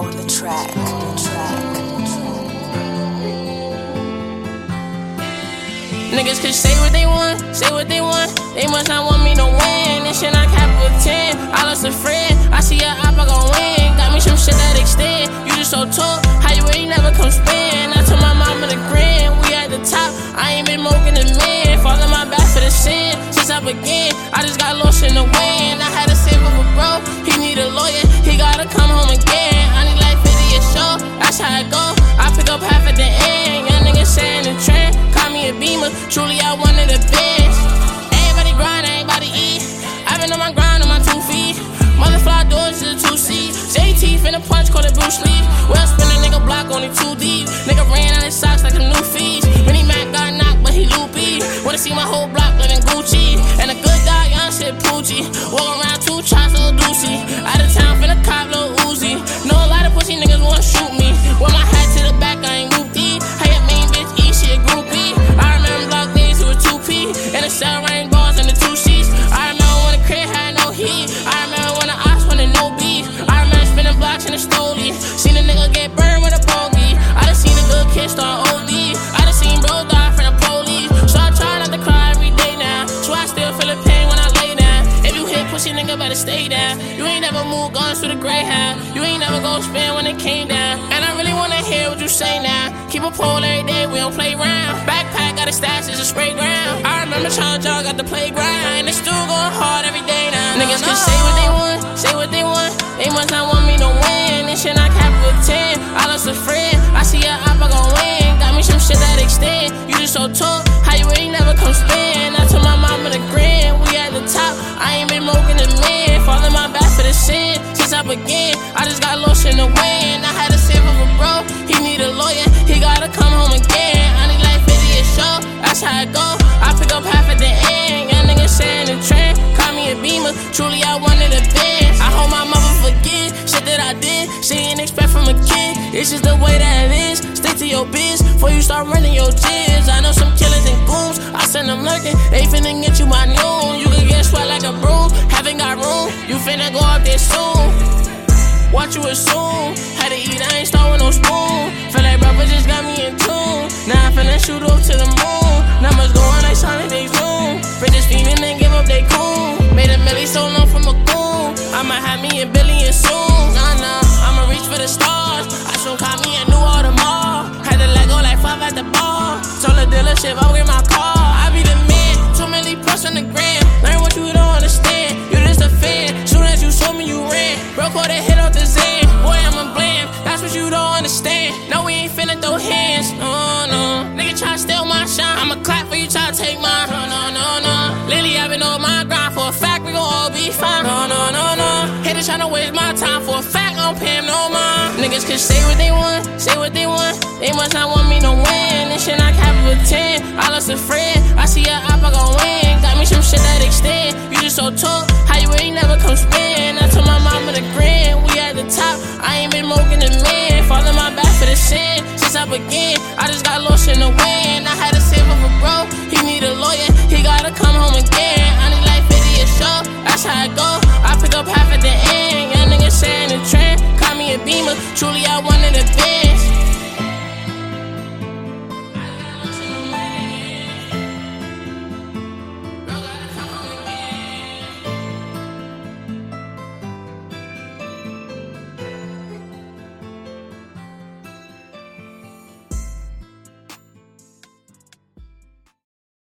on the track. On the track. Niggas could say what they want, say what they want. They must not want me to win. This shit not capital 10. I lost a friend. I see a op, I gon' win. Got me some shit that extend. You just so tall, how you ain't never come spin. I told my mama to grin. We at the top, I ain't been moking the man. Falling my back for the sin. Since I began, I just got lost in the wind. Bitch. Everybody grind, everybody eat. i been on my grind on my two feet. Motherfly doors to the two seats. JT finna punch, call it Bruce Lee. Well, spin a nigga block, only two deep. Nigga ran out of socks like a new fees. Mini Mac got knocked, but he loopy. Wanna see my whole block living Gucci. And a good guy, young shit Poochie. Walk around two shots, little doozy. Out of town, finna cop, little Uzi. Know a lot of pussy niggas wanna shoot me. With my hat You nigga better stay down. You ain't never moved guns to the greyhound. You ain't never go spin when it came down. And I really wanna hear what you say now. Keep a pole every day, we don't play round. Backpack got a stash, it's a Sprayground. I remember to jog at the playground. And it's still going hard every day now. Niggas can say what they want, say what they want. They must not want me to win. This shit not capital 10. I lost a friend. I see a op, I gon' win. Got me some shit that extend. You just so tall, sin. Since I began, I just got lost in the wind. I had a sip of a bro, he need a lawyer. He gotta come home again. I need like 50 a show, that's how it go. I pick up half at the end. Young niggas saying the trend. Call me a beamer, truly I wanted a bitch. I hope my mother forget shit that I did. She ain't expect from a kid. It's just the way that it is. Stick to your biz before you start running your jizz. I know some killers and goons. I send them lurking. They finna get you my noon. You can get sweat like a broom. Haven't got room. Assume? Had to eat, I ain't start with no spoon. Feel like brother just got me in tune. Now I finna shoot up to the moon. Numbers going like Sonic, they zoom. Bitches feeding and give up they cool. Made a milli so long from a goon. I might have me a billion soon. Nah, nah, I'ma reach for the stars. I soon caught me a new Audemars. Had to let go like five at the bar. Told the dealership I'll get my car. I be the man. Too many plus on the gram. Learn what you don't understand. You just a fan. Soon as you saw me, you ran. Broke all off the no. Haters tryna waste my time for a fact. I don't pay him no mind. Niggas can say what they want, say what they want. They must not want me to win. This shit not a 10. I lost a friend. I see a op, I gon' win. Got me some shit that extend. You just so tall, how you ain't never come spin. I told my mama to grin. We at the top, I ain't been moking the man. Falling my back for the sin. Since I began, I just got lost in the wind.